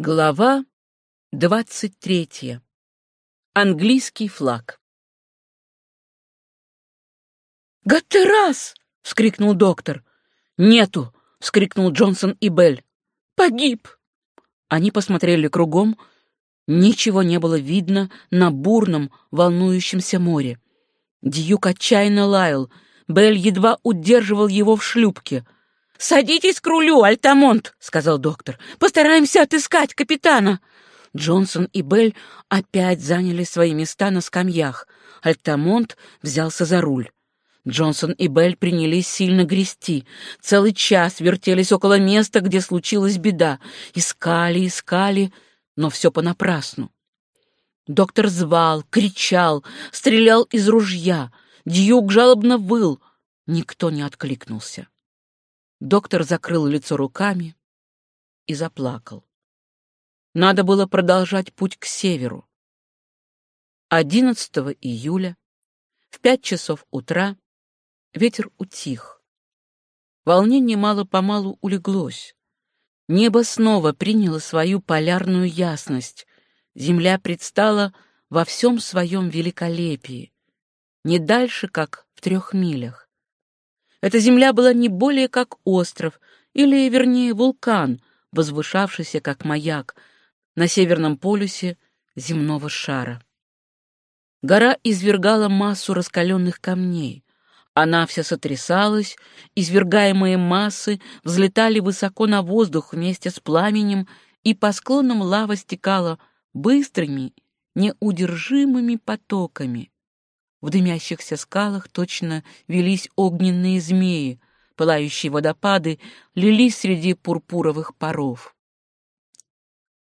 Глава двадцать третья. Английский флаг. «Гаттерас!» — вскрикнул доктор. «Нету!» — вскрикнул Джонсон и Белль. «Погиб!» Они посмотрели кругом. Ничего не было видно на бурном, волнующемся море. Дьюк отчаянно лаял. Белль едва удерживал его в шлюпке — «Садитесь к рулю, Альтамонт», — сказал доктор. «Постараемся отыскать капитана». Джонсон и Белль опять заняли свои места на скамьях. Альтамонт взялся за руль. Джонсон и Белль принялись сильно грести. Целый час вертелись около места, где случилась беда. Искали, искали, но все понапрасну. Доктор звал, кричал, стрелял из ружья. Дьюк жалобно выл. Никто не откликнулся. Доктор закрыл лицо руками и заплакал. Надо было продолжать путь к северу. 11 июля в пять часов утра ветер утих. Волнение мало-помалу улеглось. Небо снова приняло свою полярную ясность. Земля предстала во всем своем великолепии, не дальше, как в трех милях. Эта земля была не более как остров, или, вернее, вулкан, возвышавшийся как маяк на северном полюсе земного шара. Гора извергала массу раскаленных камней. Она вся сотрясалась, извергаемые массы взлетали высоко на воздух вместе с пламенем, и по склонам лава стекала быстрыми, неудержимыми потоками. В дымящихся скалах точно велись огненные змеи, пылающие водопады лились среди пурпуровых паров.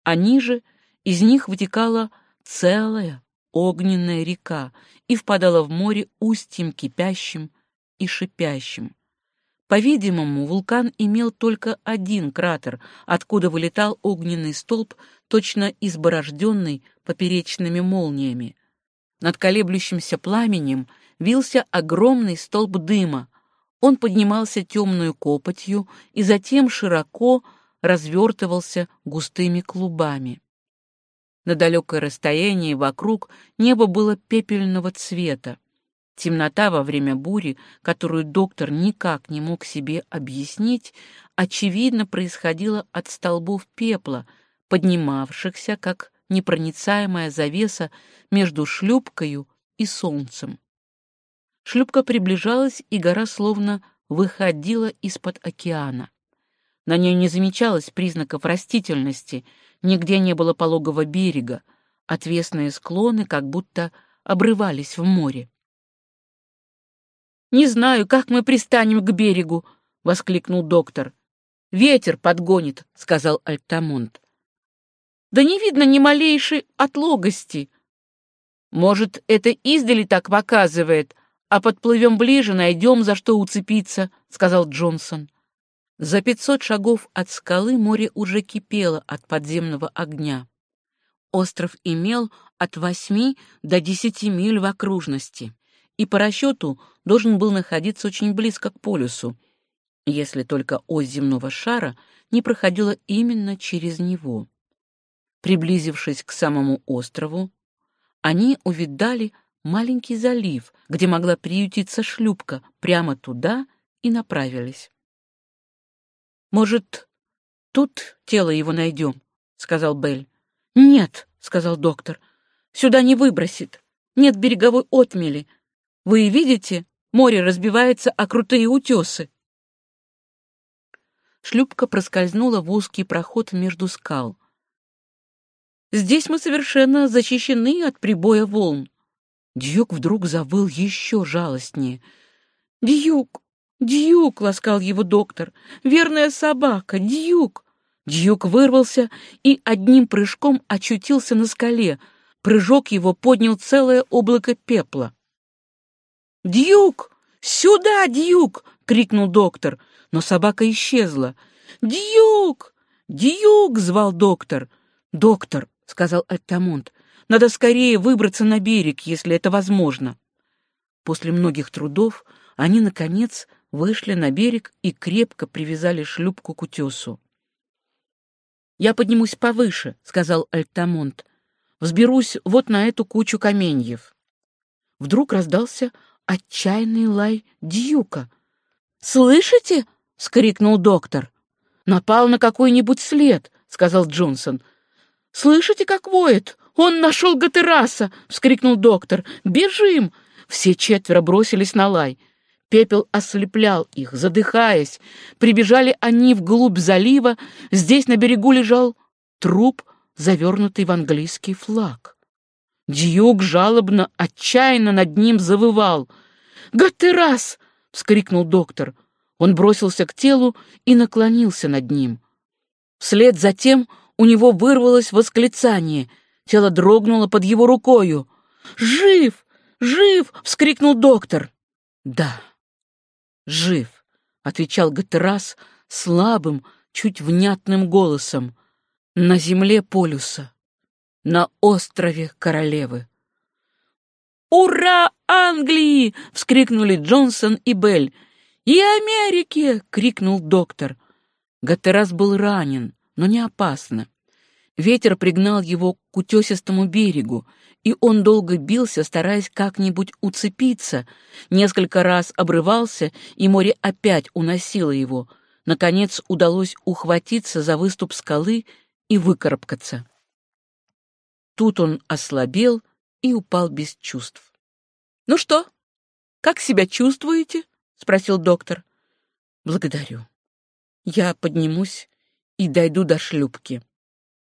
А ниже из них вытекала целая огненная река и впадала в море устьем кипящим и шипящим. По-видимому, вулкан имел только один кратер, откуда вылетал огненный столб, точно изборожденный поперечными молниями. Над колеблющимся пламенем вился огромный столб дыма. Он поднимался темную копотью и затем широко развертывался густыми клубами. На далекое расстояние вокруг небо было пепельного цвета. Темнота во время бури, которую доктор никак не мог себе объяснить, очевидно происходила от столбов пепла, поднимавшихся, как непроницаемая завеса между шлюпкою и солнцем. Шлюпка приближалась, и гора словно выходила из-под океана. На ней не замечалось признаков растительности, нигде не было пологого берега, отвесные склоны как будто обрывались в море. «Не знаю, как мы пристанем к берегу», — воскликнул доктор. «Ветер подгонит», — сказал Альтамонт. Да не видно ни малейшей отлогости. Может, это издали так показывает, а подплывем ближе, найдем, за что уцепиться, — сказал Джонсон. За пятьсот шагов от скалы море уже кипело от подземного огня. Остров имел от восьми до десяти миль в окружности и по расчету должен был находиться очень близко к полюсу, если только ось земного шара не проходила именно через него. Приблизившись к самому острову, они увидали маленький залив, где могла приютиться шлюпка, прямо туда и направились. «Может, тут тело его найдем?» — сказал Белль. «Нет», — сказал доктор, — «сюда не выбросит. Нет береговой отмели. Вы видите, море разбивается о крутые утесы». Шлюпка проскользнула в узкий проход между скал. Здесь мы совершенно защищены от прибоя волн. Дьюк вдруг завыл еще жалостнее. «Дьюк! Дьюк!» — ласкал его доктор. «Верная собака! Дьюк!» Дьюк вырвался и одним прыжком очутился на скале. Прыжок его поднял целое облако пепла. «Дьюк! Сюда, Дьюк!» — крикнул доктор, но собака исчезла. «Дьюк! Дьюк!» — звал доктор. «Доктор, сказал Альтамонт. «Надо скорее выбраться на берег, если это возможно». После многих трудов они, наконец, вышли на берег и крепко привязали шлюпку к утесу. «Я поднимусь повыше», — сказал Альтамонт. «Взберусь вот на эту кучу каменьев». Вдруг раздался отчаянный лай Дьюка. «Слышите?» — скрикнул доктор. «Напал на какой-нибудь след», — сказал Джонсон. «Слышите, как воет? Он нашел Гатераса!» — вскрикнул доктор. «Бежим!» Все четверо бросились на лай. Пепел ослеплял их, задыхаясь. Прибежали они вглубь залива. Здесь на берегу лежал труп, завернутый в английский флаг. Дьюк жалобно, отчаянно над ним завывал. «Гатерас!» — вскрикнул доктор. Он бросился к телу и наклонился над ним. Вслед за тем у него вырвалось восклицание. Тело дрогнуло под его рукою. «Жив! Жив!» — вскрикнул доктор. «Да, жив!» — отвечал Гатерас слабым, чуть внятным голосом. «На земле полюса, на острове королевы». «Ура Англии!» — вскрикнули Джонсон и Белль. «И Америке!» — крикнул доктор. Гатерас был ранен, но не опасно. Ветер пригнал его к утесистому берегу, и он долго бился, стараясь как-нибудь уцепиться. Несколько раз обрывался, и море опять уносило его. Наконец удалось ухватиться за выступ скалы и выкарабкаться. Тут он ослабел и упал без чувств. «Ну что, как себя чувствуете?» — спросил доктор. «Благодарю. Я поднимусь и дойду до шлюпки».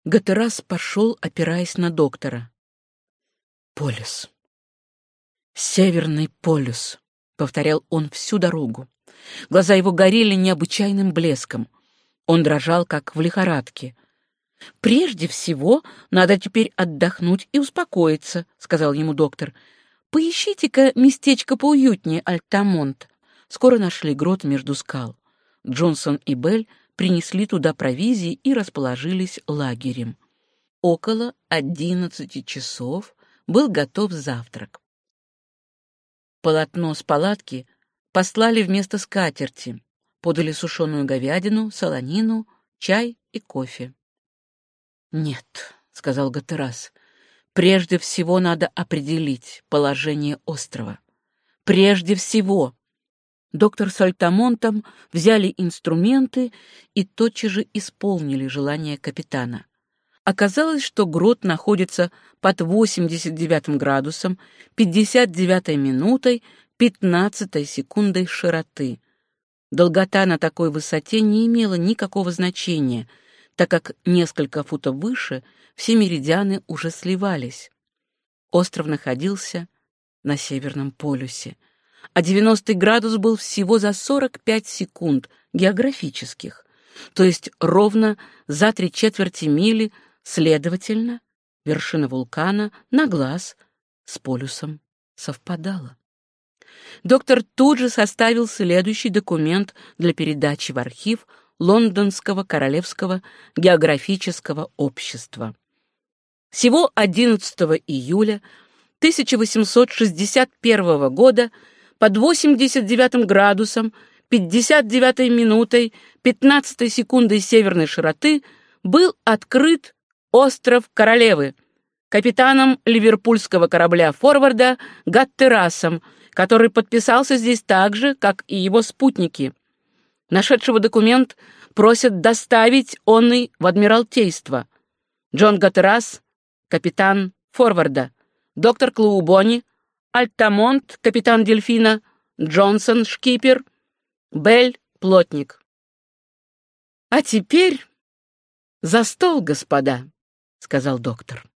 Гатерас пошел, опираясь на доктора. «Полюс. Северный полюс», — повторял он всю дорогу. Глаза его горели необычайным блеском. Он дрожал, как в лихорадке. «Прежде всего, надо теперь отдохнуть и успокоиться», — сказал ему доктор. «Поищите-ка местечко поуютнее, Альтамонт». Скоро нашли грот между скал. Джонсон и Белль принесли туда провизии и расположились лагерем. Около одиннадцати часов был готов завтрак. Полотно с палатки послали вместо скатерти, подали сушеную говядину, солонину, чай и кофе. «Нет», — сказал Гатерас, — «прежде всего надо определить положение острова. Прежде всего!» Доктор с Альтамонтом взяли инструменты и тотчас же исполнили желание капитана. Оказалось, что грот находится под 89 градусом, 59 минутой, 15 секундой широты. Долгота на такой высоте не имела никакого значения, так как несколько футов выше все меридианы уже сливались. Остров находился на Северном полюсе а 90 градус был всего за 45 секунд географических, то есть ровно за три четверти мили, следовательно, вершина вулкана на глаз с полюсом совпадала. Доктор тут же составил следующий документ для передачи в архив Лондонского Королевского географического общества. Всего 11 июля 1861 года под 89 градусом, 59 минутой, 15 секундой северной широты был открыт остров Королевы капитаном ливерпульского корабля «Форварда» Гаттерасом, который подписался здесь так же, как и его спутники. Нашедшего документ просят доставить онный в Адмиралтейство. Джон Гаттерас, капитан «Форварда», доктор Клоубони, Альтамонт, капитан дельфина, Джонсон, шкипер, Бель, плотник. А теперь за стол, господа, сказал доктор.